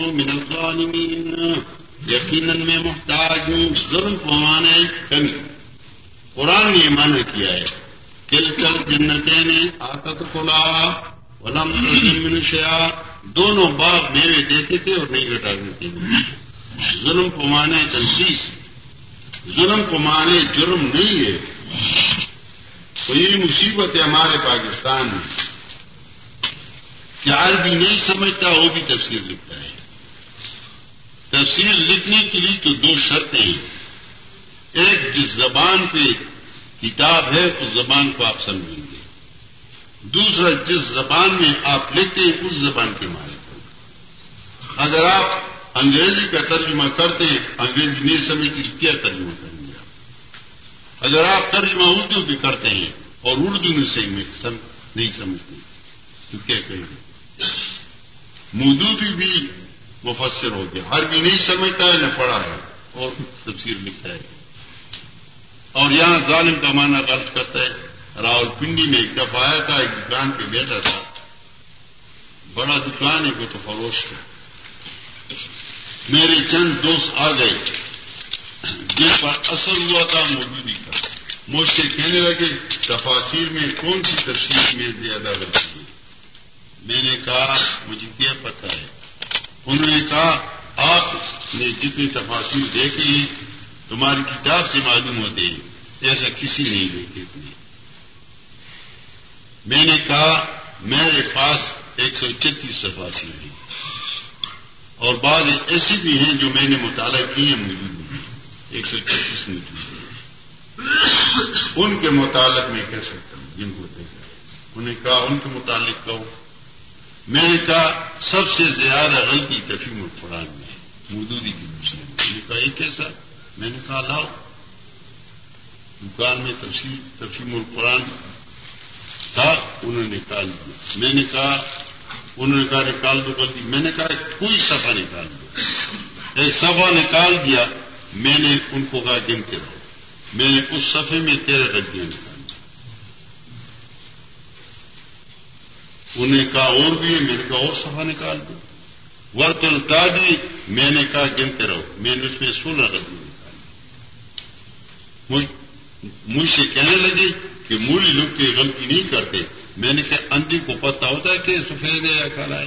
من الظالمین. یقیناً میں محتاج ہوں، ظلم کو مانا کمی. قرآن نے مانا کیا ہے کل کل جنتیں نے آکت کھلا ولم من شیا دونوں باغ میوے دیتے تھے اور نہیں گٹاتے تھے. ظلم کو مانے تنقید ظلم کو مانے جرم نہیں ہے. تو یہ مصیبت ہے ہمارے پاکستان میں. کیا بھی نہیں سمجھتا، وہ بھی تفسیر لکھتا ہے. تفسیر لکھنے کے لیے تو دو شرطیں ہیں۔ ایک، جس زبان پہ کتاب ہے، اس زبان کو آپ سمجھیں گے۔ دوسرا، جس زبان میں آپ لکھتے ہیں، اس زبان کے مالک ہو اگر آپ انگریزی کا ترجمہ کرتے ہیں، انگریزی نہیں سمجھتی کیا ترجمہ کریں گے آپ؟ اگر آپ ترجمہ اردو بھی کرتے ہیں اور اردو میں صحیح میں نہیں سمجھتے، تو کیا کہیں گے؟ مودو بھی مفسر ہو گیا۔ ہر بھی نہیں سمجھتا ہے، نہ پڑھا ہے۔ اور تفسیر لکھتا ہے۔ اور یہاں ظالم کا معنی غلط کرتا ہے۔ راول پنڈی میں ایک دفعہ آیا تھا، ایک دکان پہ بیٹھا تھا۔ بڑا دکان ہے، وہ تو فروش ہے۔ میرے چند دوست آ گئے۔ جن پر اثر ہوا تھا موجودی کا مجھ سے کہنے لگے، تفاصیر میں کون سی تفصیل میں زیادہ غلطی ہے؟ میں نے کہا، مجھے کیا پتا ہے؟ انہوں نے کہا، آپ نے جتنی تفاصیر دیکھی تمہاری کتاب سے معلوم ہوتے ہیں، ایسا کسی نہیں دیکھے تھے میں نے کہا، میرے پاس ایک سو چتیس سفاسی ہیں۔ اور بعض ایسی بھی ہیں جو میں نے مطالعہ کی ہیں موجود ہیں ایک سو چتیس موجود ہیں ان کے متعلق میں کہہ سکتا ہوں، جن کو دیکھا۔ انہیں کہا، ان کے متعلق کہو۔ میں نے کہا سب سے زیادہ غلطی تفیم القرآن میں مودودی کی مسلم میں نے کہا یہ کیسا میں نے کہا، لاؤ۔ دکان میں تفیم القرآن تھا، انہوں نے نکال دیا۔ میں نے کہا، انہوں نے کہا، نکال دو غلطی۔ میں نے کہا، کوئی سفا نکال دو۔ ایک سفا نکال دیا، میں نے ان کو کہا گنتے رہو۔ میں نے اس صفحے میں تیرہ غلطیاں نکال دی انہیں کہا اور بھی ہے، میں نے کہا اور سفا نکال دو۔ ورت الٹا دی میں نے کہا گنتے رہو۔ میں نے اس میں سولہ غلطیاں نکال دی مجھ سے کہنے لگے کہ مولی لوگ کی غلطی نہیں کرتے۔ میں نے کہا، اندھی کو پتہ ہوتا ہے کہ سفید ہے یا کالا ہے۔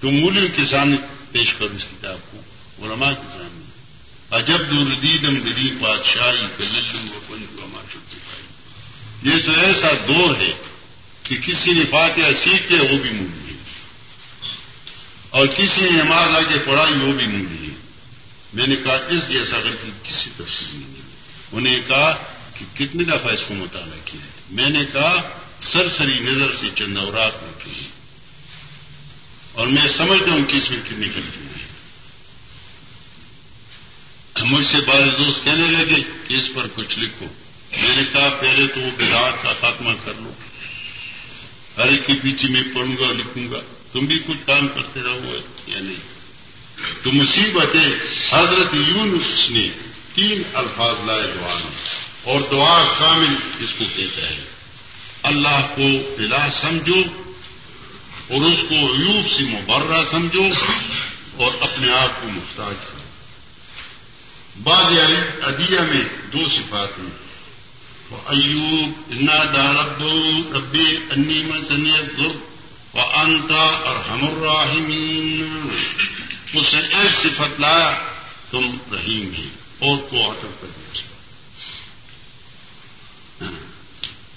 تو مولیوں کے سامنے پیش کرو اس کتاب کو، علماء کے سامنے۔ عجب دوردیدم دلی بادشاہی علما سکھائی یہ تو ایسا دور ہے۔ کہ کسی نے فاتحہ سیکھ کے وہ بھی مولی ہے اور کسی نے نماز آگے پڑھائی وہ بھی مولی ہے میں نے کہا، اس جیسا غلطی کسی تفصیل نہیں ہے انہیں کہا کہ کتنی دفعہ اس کو مطالعہ کیا ہے۔ میں نے کہا، سرسری نظر سے چند اوراق میں کی اور میں سمجھتا ہوں کہ اس میں کتنی غلطی ہے۔ مجھ سے بارے دوست کہنے لگے کہ اس پر کچھ لکھو۔ میں نے کہا، پہلے تو وہ براٹ کا خاتمہ کر لو۔ ہر ایک کے پیچھے میں پڑھوں گا، لکھوں گا۔ تم بھی کچھ کام کرتے رہو یا نہیں؟ تو مصیبت حضرت یونس نے تین الفاظ لائے دعا میں، اور دعا کامل اس کو کہتا ہے۔ اللہ کو بلا سمجھو، اور اس کو عیوب سے مبرہ سمجھو، اور اپنے آپ کو محتاج کرو۔ بعض ادیا میں دو صفات ہیں۔ ایوب انا دا رب ربی انی میں سنیت و انتا اور اس نے ایک صفت لایا تم رحیم گے اور کو آٹر کر دیا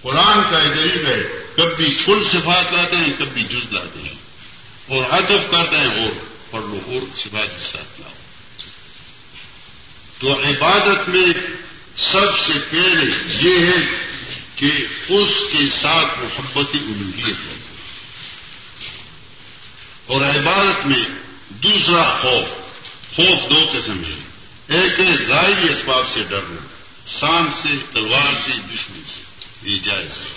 قرآن کا ادھر گئے کبھی کل صفات لاتے ہیں کبھی جز لاتے ہیں۔ اور ادب کرتے ہیں، اور پڑھ لو، اور صفات کے ساتھ لاؤ۔ تو عبادت میں سب سے پہلے یہ ہے کہ اس کے ساتھ محبت الوحیت ہے۔ اور عبادت میں دوسرا خوف خوف دو قسم ہے ایک ہے ظاہری اسباب سے ڈرنا سام سے، تلوار سے، دشمن سے۔ یہ جائز ہے۔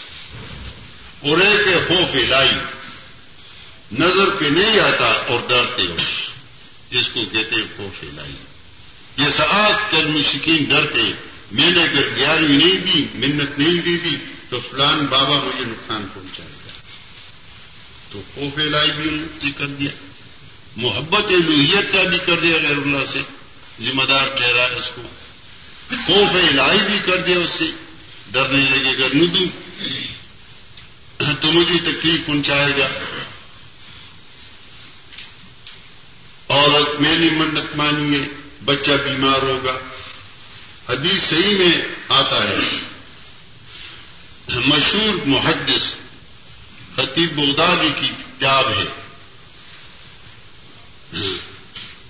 اور ایک ہے خوف لائی نظر پہ نہیں آتا اور ڈرتے ہو اس کو کہتے ہیں خوف لائی یہ ساس کر مشکین ڈرتے میں نے اگر گیارہویں نہیں دی، منت نہیں دی دی، تو فلان بابا مجھے نقصان پہنچائے گا۔ تو خوف لائی بھی کر دیا۔ محبت الوحیت کا بھی کر دیا غیر اللہ سے۔ ذمہ دار ٹھہرا اس کو۔ خوف الہی بھی کر دیا اس سے۔ ڈر نہیں لگے گا، ندو۔ تو مجھے تکلیف پہنچائے گا۔ عورت میری منت مانیے، بچہ بیمار ہوگا۔ حدیث صحیح میں آتا ہے۔ مشہور محدث خطیب بغدادی کی کتاب ہے۔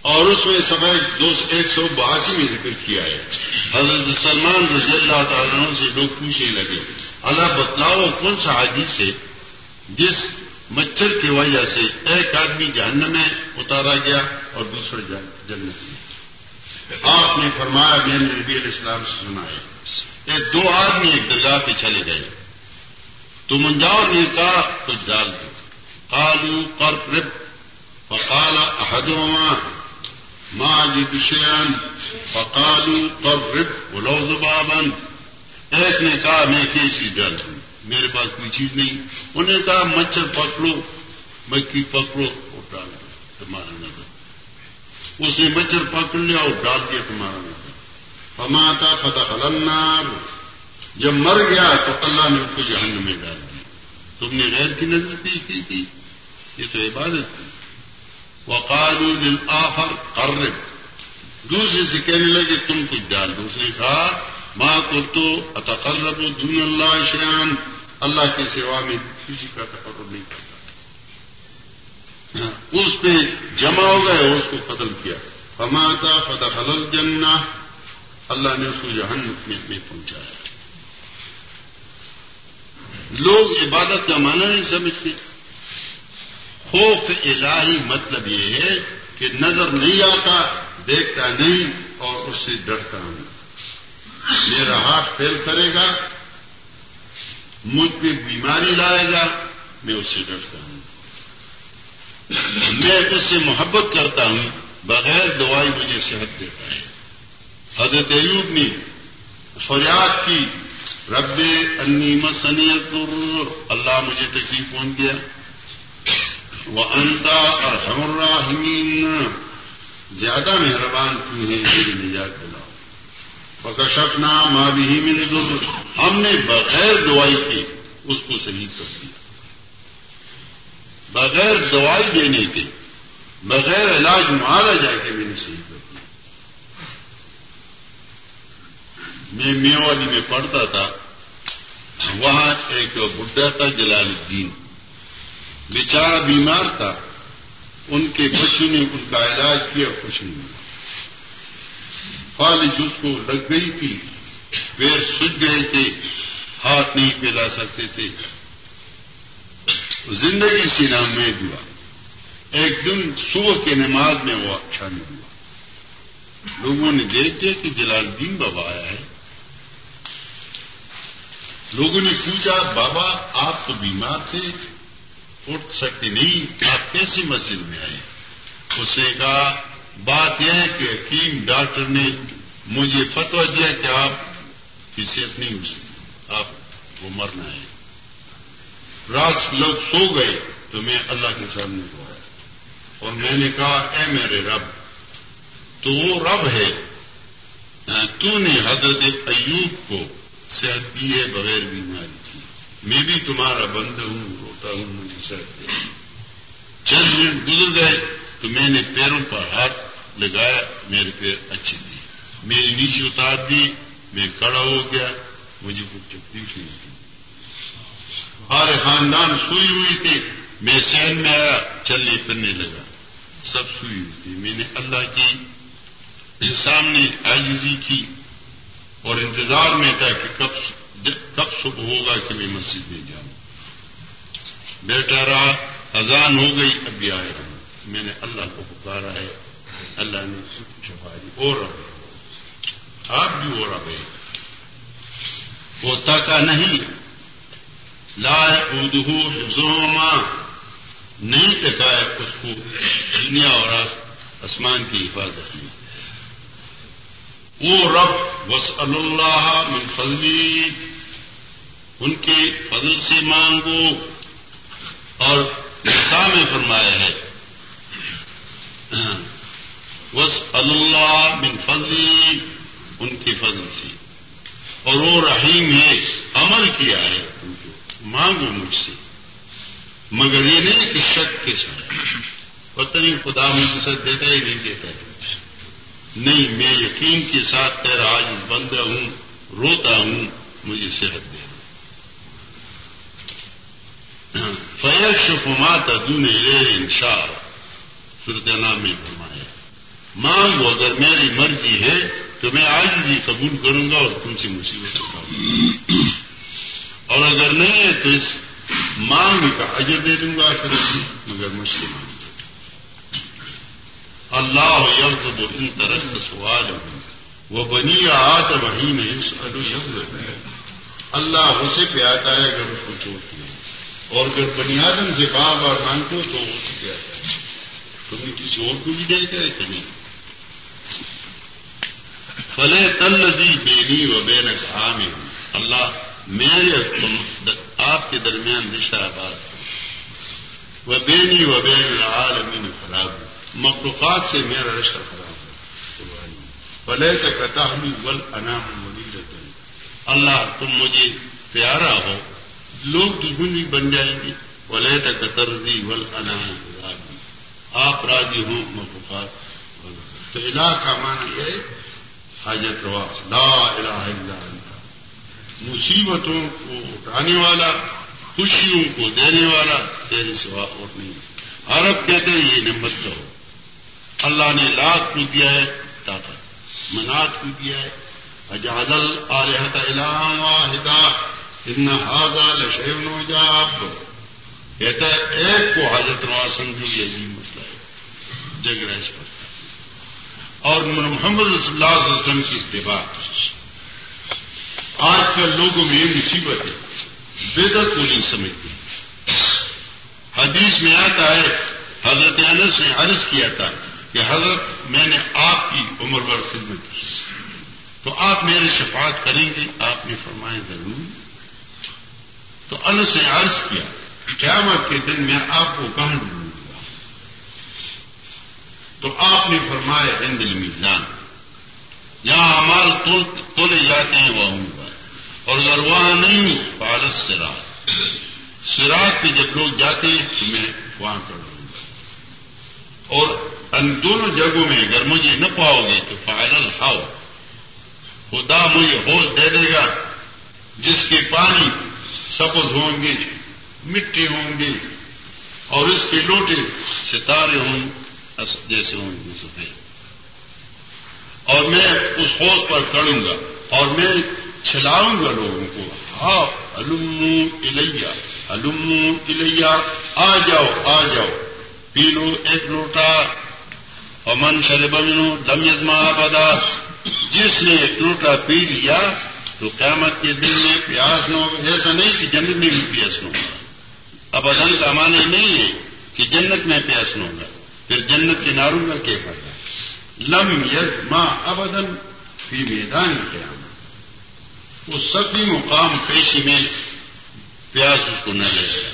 اور اس میں سب ایک سو باسی میں ذکر کیا ہے۔ حضرت سلمان رضی اللہ تعالیٰ سے لوگ پوچھنے لگے، اللہ بتلاؤ کون سا حدیث ہے جس مچھر کی وجہ سے ایک آدمی جہنم میں اتارا گیا اور دوسرے جنت میں؟ آپ نے فرمایا میں نے نبی علیہ السلام سے سنا ہے یہ دو آدمی ایک درگاہ پہ چلے گئے۔ تو منجاؤ نے کہا، کچھ ڈال دو۔ کالو پر فقال احدهما، ما جد شيئا فقالوا قرب، ولو ایک نے کہا، میں کیا چیز ڈال دوں۔ میرے پاس کوئی چیز نہیں۔ انہوں نے کہا، مچھر پکڑو مکھی پکڑو اور ڈال دو۔ تمہارا نظر۔ اس نے مچھر پکڑ لیا اور ڈال دیا تمہارا نظر فماتا فتح النار۔ جب مر گیا تو اللہ نے اس کو جہنم میں ڈال دیا۔ تم نے غیر کی نظر پیش کی تھی۔ یہ تو عبادت تھی۔ وقالوا للآخر قرب۔ دوسرے سے کہنے لگے، تم کچھ ڈال دو۔ اس نے کہا ماں کو تو اتقرب دون اللہ شیان اللہ کے سوا میں کسی کا تقرب نہیں۔ کرتا اس پہ جمع ہو گئے اور اس کو قتل کیا۔ فماتا فتح الجنہ اللہ نے اس کو جہن میں پہنچایا۔ لوگ عبادت کا معنی نہیں سمجھتے۔ خوف الہی مطلب یہ ہے کہ نظر نہیں آتا، دیکھتا نہیں اور اس سے ڈرتا ہوں میرا ہاتھ فیل کرے گا، مجھ پہ بیماری لائے گا، میں اس سے ڈرتا ہوں۔ میں اس سے محبت کرتا ہوں، بغیر دوائی مجھے صحت دیتا ہے۔ حضرت ایوب نے فریاد کی، رب انی مسنیت اللہ مجھے تکلیف پہنچ گیا۔ وہ انتا اور ہمراہمین زیادہ مہربان کی ہیں میری نجات دلاؤ بکشفنا ماں بھی ملے گا ہم نے بغیر دوائی کے اس کو صحیح کر دیا۔ بغیر دوائی دینے کے، بغیر علاج مارا جا کے میں نے صحیح کر دیا میں میوالی میں پڑھتا تھا، وہاں ایک بڈھا تھا جلال الدین۔ بیچارہ بیمار تھا، ان کے بچوں نے ان کا علاج کیا کچھ نہیں فالج اس کو لگ گئی تھی، پیر سج گئے تھے، ہاتھ نہیں پھیلا سکتے تھے۔ زندگی سی نام میں ہوا ایک دن صبح کے نماز میں وہ اچھا نہیں ہوا۔ لوگوں نے دیکھ دیا کہ جلال الدین بابا آیا ہے۔ لوگوں نے پوچھا، بابا، آپ تو بیمار تھے، اٹھ سکتے نہیں، آپ کیسی مسجد میں آئے؟ اس نے کہا، بات یہ ہے کہ حکیم ڈاکٹر نے مجھے فتوا دیا کہ آپ کی صحت نہیں ہو سکتی آپ کو مرنا ہے۔ رات لوگ سو گئے تو میں اللہ کے سامنے کو آیا۔ اور میں نے کہا، اے میرے رب، تو وہ رب ہے۔ تو نے حضرت ایوب کو صحت دی ہے بغیر بیماری کی۔ میں بھی تمہارا بند ہوں، روتا ہوں، مجھے صحت دے۔ چند منٹ گزر گئے تو میں نے پیروں پر ہاتھ لگایا، میرے پیر اچھے دیے۔ میری نیچے اتار دی، میں کڑا ہو گیا، مجھے کچھ تکلیف نہیں تھی ہمارے خاندان سوئی ہوئی تھی، میں سہن میں آیا چلنے پھرنے لگا۔ سب سوئی ہوئی تھی۔ میں نے اللہ کی سامنے آجزی کی اور انتظار میں تھا کہ کب کب صبح ہوگا کہ میں مسجد میں جاؤں۔ بیٹا رہا، اذان ہو گئی، اب بھی آئے رہا میں نے اللہ کو پکارا ہے۔ اللہ نے چھپائی اور رہے آپ بھی ہو رہے وہ تاکہ نہیں لا حفظوما نہیں تکایا اس کو دنیا اور آسمان کی حفاظت میں۔ وہ رب وس اللہ من فضلی، ان کے فضل سے مانگو۔ اور میں فرمایا ہے۔ بس اللہ بن فضلی، ان کی فضل سے۔ اور وہ رحیم ہے، عمل کیا ہے۔ تم کو مانگو مجھ سے۔ مگر یہ نہیں کہ شک کے ساتھ۔ پتہ نہیں خدا مجھے ساتھ دیتا ہی نہیں دیتا ہے۔ نہیں، میں یقین کے ساتھ تیرا آج بندہ ہوں، روتا ہوں، مجھے صحت دے۔ ہاں، فیق شفمات ادون ان شاء صورت میں فرمایا مانگو، اگر میری مرضی ہے تو میں آج بھی قبول کروں گا اور تم سے مصیبت اٹھاؤں اور اگر نہیں ہے تو اس مانگ کا اجر دے دوں گا پھر مگر مجھ سے مانگ اللہ یب ان طرح کا سوال ہوں وہ بنی آت وہی نہیں اللہ اسے پہ آتا ہے اگر اس کو چوٹ دیا اور اگر بنی آدم سے بار بار مانگتے ہو تو اسے پہ آتا ہے۔ تمہیں کسی اور کو بھی دے گا کہ نہیں؟ فلے تل دی بینی و بین عام اللہ میرے آپ کے درمیان رشتہ آباد وہ بینی و بین عالمین خراب مخلوقات سے میرا رشتہ خراب ہے۔ فلے کا ول انام ولی اللہ، تم مجھے پیارا ہو۔ لوگ دشمن بھی بن جائیں گے۔ ولی تک ترزی ول انام آپ راضی ہوں مخلوقات۔ تو الہ کا معنی یہ حاجت روا۔ لا الہ الا اللہ۔ مصیبتوں کو اٹھانے والا، خوشیوں کو دینے والا تیرے سوا اور نہیں۔ عرب کہتے ہیں، یہ نمبر کرو اللہ نے لاکھ کو دیا ہے، طاقت۔ منات کو دیا ہے۔ اجادل آلحت علام واحدہ۔ ان ہاضا لشیون جاب کہتا ہے، ایک کو حاجت روا سمجھو، یہ عجیب مسئلہ ہے۔ جگ رہے اس پر۔ اور محمد رسول اللہ علیہ وسلم کی اتباع۔ آج کل لوگوں میں یہ مصیبت ہے۔ بےدت کو نہیں سمجھتے۔ حدیث میں آتا ہے، حضرت انس نے عرض کیا تھا کہ حضرت، میں نے آپ کی عمر بھر خدمت کی۔ تو آپ میرے شفاعت کریں گے۔ آپ نے فرمائے ضرور۔ تو انس نے عرض کیا، قیامت کے دن میں آپ کو کہاں ڈھونڈوں تو آپ نے فرمایا ہند المیزان جہاں امال تولے جاتے ہیں وہ ہوں گا۔ اور اگر وہاں نہیں پارس سراج سراج پہ جب لوگ جاتے ہیں تو میں وہاں کر دوں گا۔ اور ان دونوں جگہوں میں اگر مجھے نہ پاؤ گے تو فائنل ہاؤ۔ خدا مجھے ہوش دے دے گا۔ جس کے پانی سبز ہوں گے، مٹی ہوں گی اور اس کے لوٹے ستارے ہوں جیسے ہوں گے، سفید۔ اور میں اس حوض پر کروں گا اور میں چھلاؤں گا لوگوں کو۔ ہاں الم الیا الم الیا، آ جاؤ آ جاؤ۔ پی لو ایک لوٹا۔ امن شر بنو لم یزما جس نے ایک لوٹا پی لیا، تو قیامت کے دن میں پیاس نہ ہوگا۔ ایسا نہیں کہ جنت میں بھی پیاس نہ ہوگا۔ اب ادن کا معنی نہیں ہے کہ جنت میں پیاس نہ ہوگا۔ پھر جنت کے ناروں کا کیا لم ید ماں ابدن فی میدان کیا وہ سبھی مقام پیشی میں پیاس اس کو نہ لے گا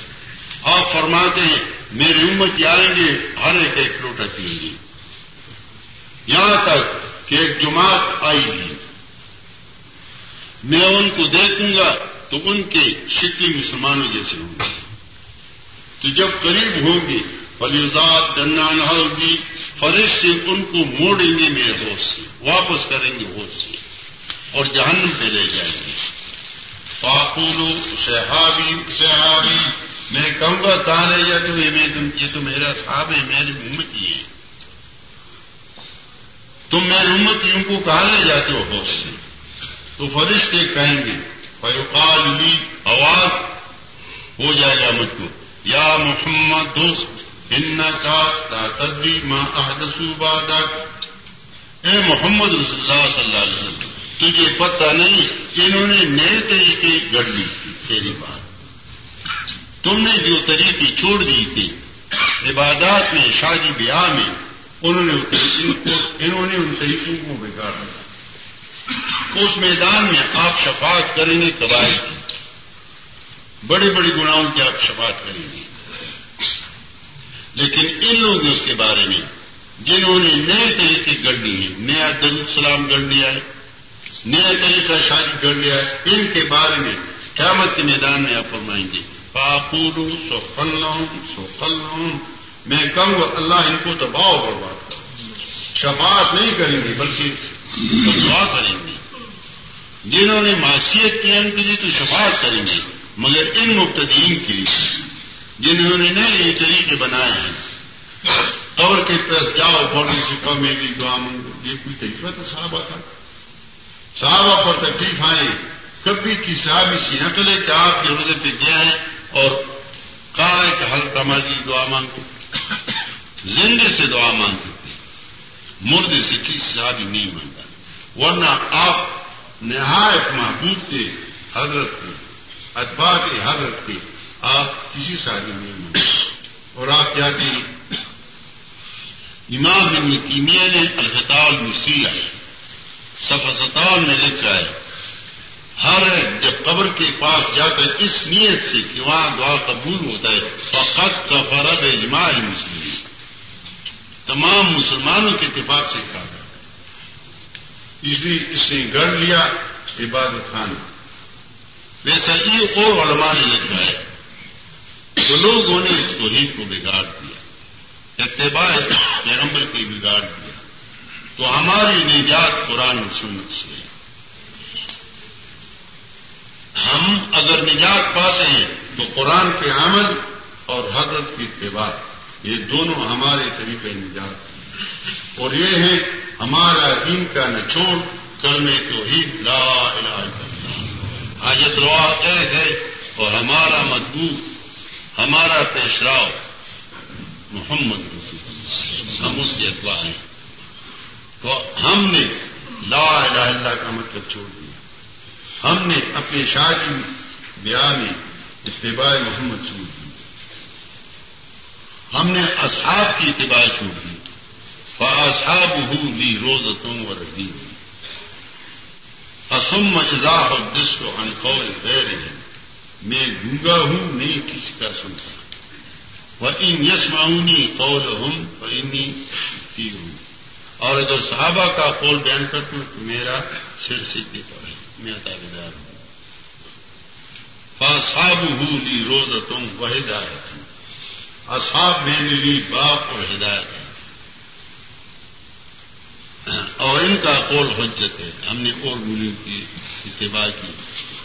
آپ فرماتے ہیں، میری امت آئیں گے، ہر ایک ایک لوٹا پئیں گے یہاں تک کہ ایک جماعت آئی گی میں ان کو دیکھوں گا تو ان کے شکلی مسلمانوں جیسے ہوں گے. تو جب قریب ہوں گے فلیزاد جنان ہوگی فرش سے ان کو موڑیں گے میرے ہوش سے، واپس کریں گے ہوش سے، اور جہنم پہ لے جائیں گے۔ پاپولو شہابی شہابی، میں کہوں گا کہاں رہ جاتے ہو یہ تو میرا صاحب ہے میری امت ہی ہے تم میری امت ان کو کہاں لے جاتے ہو ہوش سے؟ تو فرشتے کہیں گے فیوقال لی، آواز ہو جائے گا مجھ کو۔ یا محمد، دوست ان کا تدری ماں احدسو بادک اے محمد رسول اللہ صلی اللہ علیہ وسلم، تجھے پتہ نہیں کہ انہوں نے نئے طریقے گڑ لی تھی، تیری بات۔ تم نے جو طریقے چھوڑ دی تھی، عبادات میں، شادی بیاہ میں، انہوں نے انہوں نے ان طریقوں کو بگاڑ دیا۔ اس میدان میں آپ شفاعت کریں گے قبائل کی بڑے بڑے گناہوں کی آپ شفاعت کریں گے۔ لیکن ان لوگوں کے بارے میں جنہوں نے نئے طریقے گڑ لیے نیا دل السلام گڑھ لیا ہے نیا طریقہ شادی گڑھ لیا ہے، ان کے بارے میں قیامت کے میدان میں آپ فرمائیں گے پاپور سو فلوں سو فلوں میں کہوں گا اللہ ان کو دباؤ برباد شفاعت نہیں کریں گے، بلکہ دعا کریں گے۔ جنہوں نے معاشیت کی ان کے لیے تو شفاعت کریں گے، مگر ان مبتدین کے لیے۔ جنہوں نے نئے یہ طریقے بنائے ہیں۔ قبر کے پاس جاؤ بڑی سے کم میں بھی دعا منگو یہ کوئی طریقہ تو صحابہ تھا صحابہ پر تکلیف آئے کبھی کی صحابی سی نقل ہے کہ آپ کے روزے پہ گیا ہے اور کہا ہے کہ حل کمالی جی دعا مانگو زندے سے دعا مانگتے تھے مردے سے کسی صحابی نہیں مانگا ورنہ آپ نہایت محبوب تھے حضرت کو اتباع کے حضرت کے۔ آپ کسی صحابی نہیں مانگے اور آپ کیا کہ امام بن کیمیا نے الخطال مسیح سفا ستاول میں لکھا ہے ہر جب قبر کے پاس جا کر اس نیت سے کہ وہاں دعا قبول ہوتا ہے، فقط کا فرد اجماع مسلم تمام مسلمانوں کے اتفاق سے کہا اس لیے اس نے گڑھ لیا، عبادت خانہ۔ ویسا یہ اور علماء نے لکھا ہے۔ تو لوگوں نے اس توحید کو بگاڑ دیا، اتباع پیغمبر کی بگاڑ دیا۔ تو ہماری نجات قرآن سنت سے ہم اگر نجات پاتے ہیں تو قرآن کے عمل اور حضرت کی اتباع، یہ دونوں ہمارے طریقے نجات اور یہ ہے ہمارا دین کا نچوڑ کرنے تو ہی لا حاجت روا ایک ہے اور ہمارا مضبوط ہمارا پیشراؤ محمد ہم اس کے اتباع ہیں۔ تو ہم نے لا الہ اللہ کا مطلب چھوڑ دیا۔ ہم نے اپنی شادی بیاہ میں اتباع محمد چھوڑ دی ہم نے اصحاب کی اتباع چھوڑ دی۔ فاصحاب ہوں لی روزتوں و رضی اسم اضاف دس کو انقول دے رہے ہیں میں گونگا ہوں، نہیں کسی کا سنتا۔ وہ ان یس معاونی قول ہوں وہ انی ہوں اور اگر صحابہ کا قول بیان کرتا ہوں تو میرا سر سیدھے پر ہے، میں تابے دار ہوں۔ فاصاب ہوں لی روز تم وہ ہدایت ہوں اصحاب میں نے لی باپ اور ہدایت ہے۔ اور ان کا قول حجت ہے۔ ہم نے اور گلی کی اتباع کی۔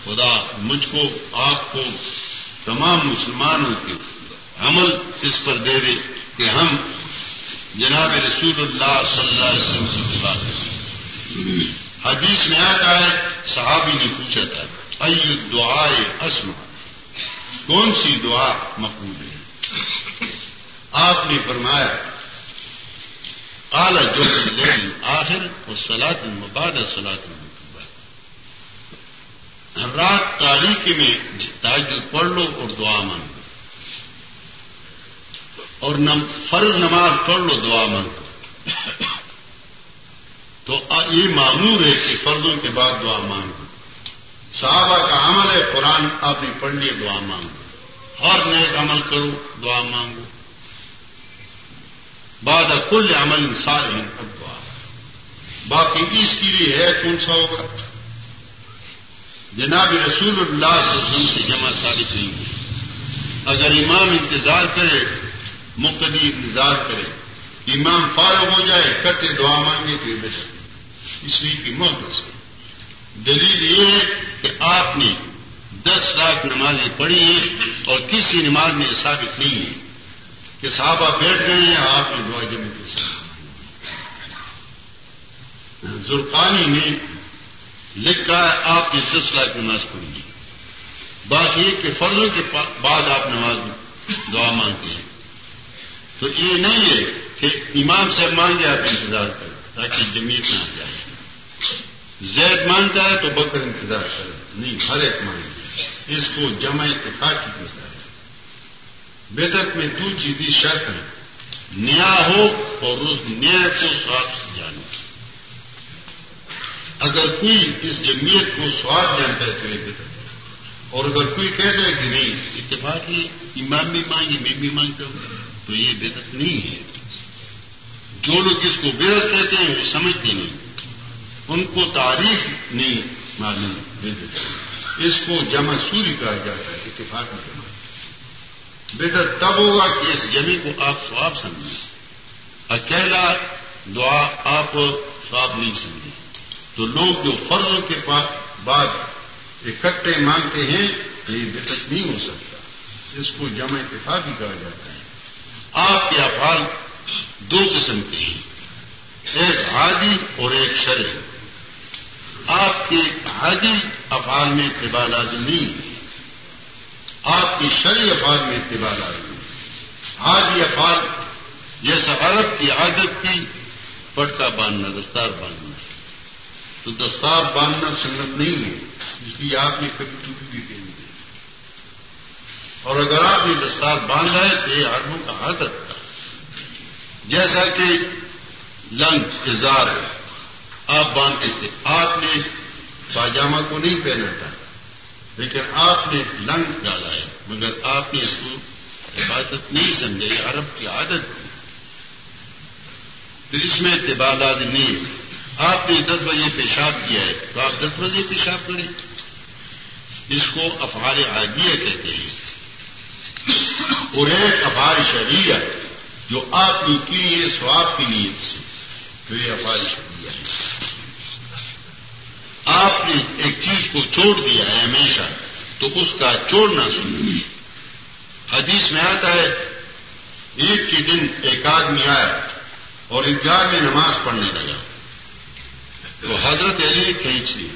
خدا مجھ کو، آپ کو، تمام مسلمانوں کے عمل اس پر دے دے کہ ہم جناب رسول اللہ صلی اللہ علیہ وسلم کی اتباع کریں حدیث میں آتا ہے، صحابی نے پوچھا تھا ائی دعائے اسم کون سی دعا مقبول ہے؟ آپ نے فرمایا کالا جو آخر اور سلاد مباد سلاد رات تاریخی میں تاجد پڑھ لو اور دعا مانگو اور فرض نماز پڑھ لو، دعا مانگو تو یہ معمور ہے کہ فرضوں کے بعد دعا مانگو صحابہ کا عمل ہے، قرآن آپ نے پڑھ لیے دعا مانگو ہر نیک عمل کرو، دعا مانگو بعد کل عمل انسان ہے اب دعا۔ باقی اس کے لیے ہے کون سا ہوگا جناب رسول اللہ سے وسلم سے جمع ثابت نہیں ہوئی۔ اگر امام انتظار کرے مقدی انتظار کرے، امام فارغ ہو جائے، کٹے دعا مانگے تو بس۔ اس لیے کی موت ہو سکے دلیل یہ ہے کہ آپ نے دس لاکھ نمازیں پڑھی ہیں اور کسی نماز میں ثابت نہیں ہے کہ صحابہ بیٹھ گئے ہیں، آپ نے دعا جمع کے ساتھ زرقانی نے لکھا ہے، آپ نے دس لاکھ نماز پڑھی ہے بات یہ کہ فرضوں کے بعد آپ نماز دعا مانگتے ہیں۔ تو یہ نہیں ہے کہ امام صاحب مانگے آپ انتظار کریں، تاکہ جمیت نہ جائے۔ زید مانگتا ہے تو بکر انتظار کرے نہیں، ہر ایک مانگے۔ اس کو جمع اتفاق کی ہے۔ بیدت میں دو چیزیں شرط ہے نیا ہو اور اس نیا کو ساتھ جانے اگر کوئی اس جمعیت کو سواد جانتا ہے تو یہ بہتر اور اگر کوئی کہہ دے کہ نہیں اتفاقی امام بھی مانگی میں بھی مانگتا ہوں تو یہ بہتر نہیں ہے۔ جو لوگ اس کو بےحد کہتے ہیں، وہ سمجھتے نہیں۔ ان کو تاریخ نہیں معلوم اس کو جمع سوری کہا جاتا ہے اتفاقی جمع بہتر تب ہوگا کہ اس جمع کو آپ سواب سمجھیں۔ اکیلا دعا آپ سواب نہیں سمجھیں۔ تو لوگ جو فرضوں کے بعد اکٹھے مانگتے ہیں، یہ بہتر نہیں ہو سکتا۔ اس کو جمع اتفاقی کہا جاتا ہے۔ آپ کے افعال دو قسم کے ہیں۔ ایک عادی اور ایک شرعی۔ آپ کے عادی افعال میں اتباع لازم نہیں ہے۔ آپ کی شرعی افعال میں اتباع لازم ہے۔ عادی افعال جیسا عرب کی عادت تھی، پٹکا باندھنا، دستار باندھنا۔ تو دستار باندھنا سنت نہیں ہے اس لیے آپ نے کبھی ٹوٹی بھی کہیں گے اور اگر آپ نے دستار باندھا ہے تو یہ عربوں کا عادت تھا جیسا کہ لنگ اظہار ہے، آپ باندھتے تھے۔ آپ نے پاجامہ کو نہیں پہنا تھا لیکن آپ نے لنگ ڈالا ہے۔ مگر آپ نے اس کو عبادت نہیں سمجھا یہ عرب کی عادت تھی تو اس میں اتبادات نہیں ہے۔ آپ نے دس بجے پیشاب کیا ہے تو آپ دس بجے پیشاب کریں۔ اس کو افعال عادیہ کہتے ہیں۔ اور ایک افعال شریعہ جو آپ نے کی ہے سواب کی نیت سے تو یہ افعال شریعہ ہے۔ آپ نے ایک چیز کو چھوڑ دیا ہے ہمیشہ، تو اس کا چھوڑنا سنیے۔ حدیث میں آتا ہے، عید کے دن ایک آدمی آیا اور عیدگاہ میں نماز پڑھنے لگا۔ تو حضرت علی نے کھینچ لیا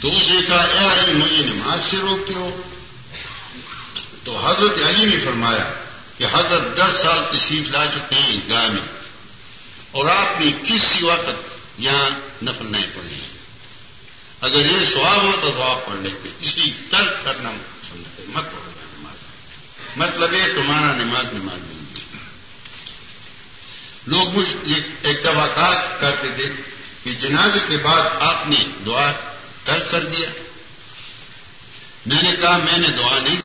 تو اس نے کہا، اے علی مجھے نماز سے روکتے ہو؟ تو حضرت علی نے فرمایا کہ حضرت دس سال تشریف لا چکے ہیں عیدگاہ میں اور آپ نے کسی وقت یہاں نفل نہیں پڑھی اگر یہ سواب ہو تو آپ پڑھ لیتے، اسی ترک کرنا سمجھتے، مت پڑھنا نماز۔ مطلب یہ تمہارا نماز نماز نہیں۔ لوگ مجھ ایک دفعہ کرتے تھے کہ جنازے کے بعد آپ نے دعا ترک کر دیا۔ میں نے کہا میں نے دعا نہیں